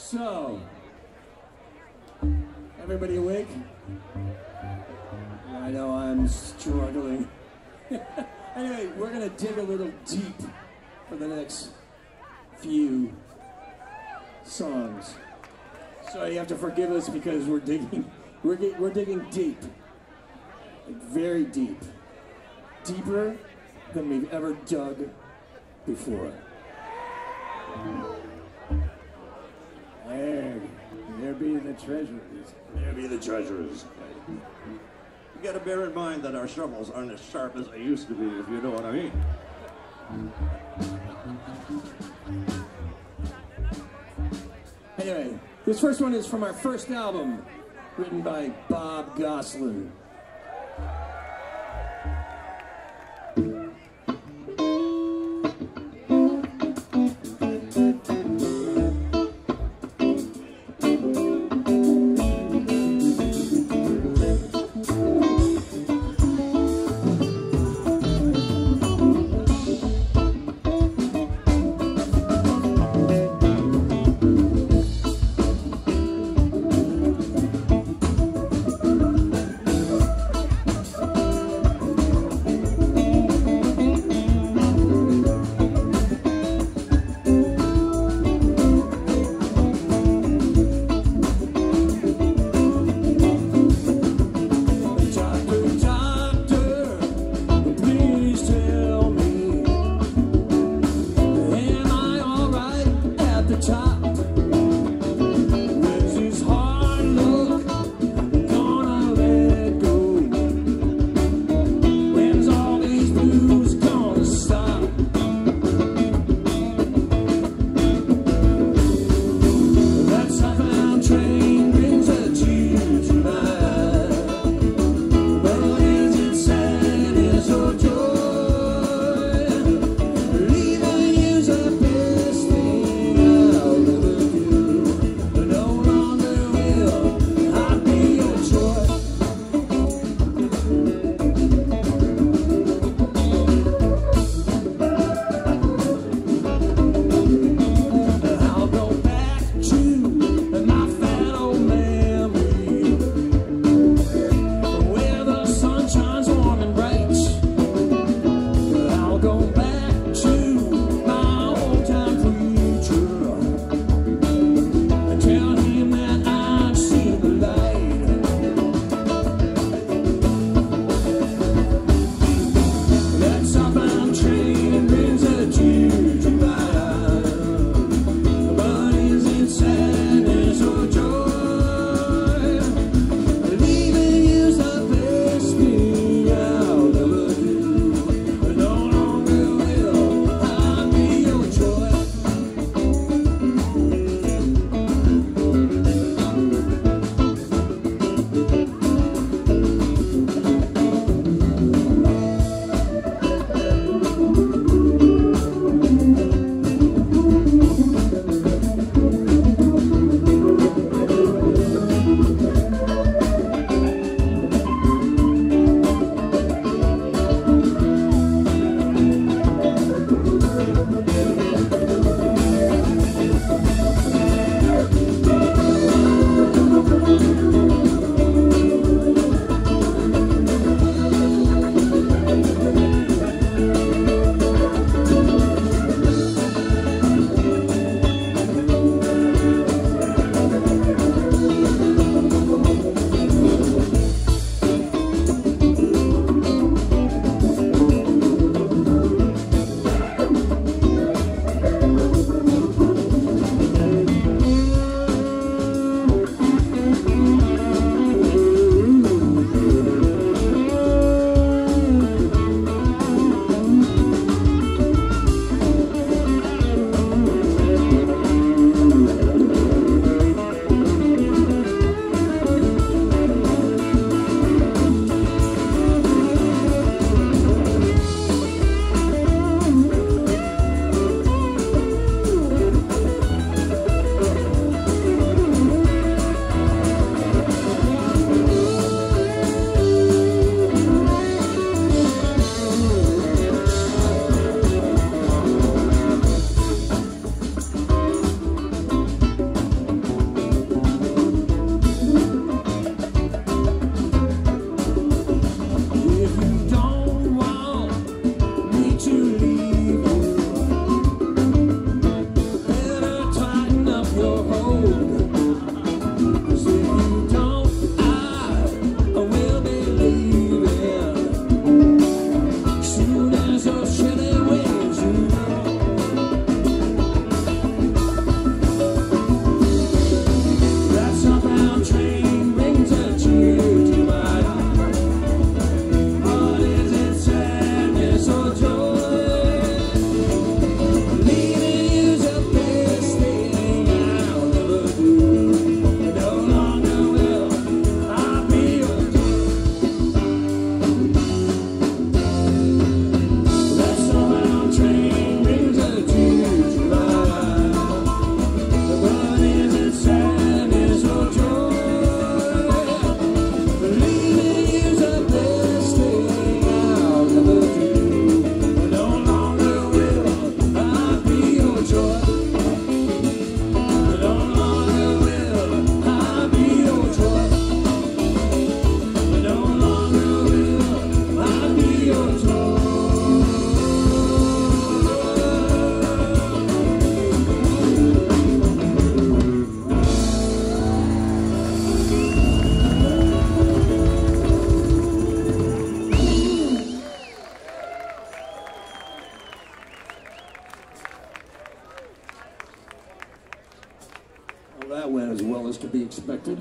So, everybody awake? I know I'm struggling. anyway, we're gonna dig a little deep for the next few songs. So you have to forgive us because we're digging, we're, we're digging deep, like very deep, deeper than we've ever dug before. Be the treasures. There be the treasures. You gotta bear in mind that our shovels aren't as sharp as they used to be, if you know what I mean. Anyway, this first one is from our first album, written by Bob Goslin. go that went as well as could be expected.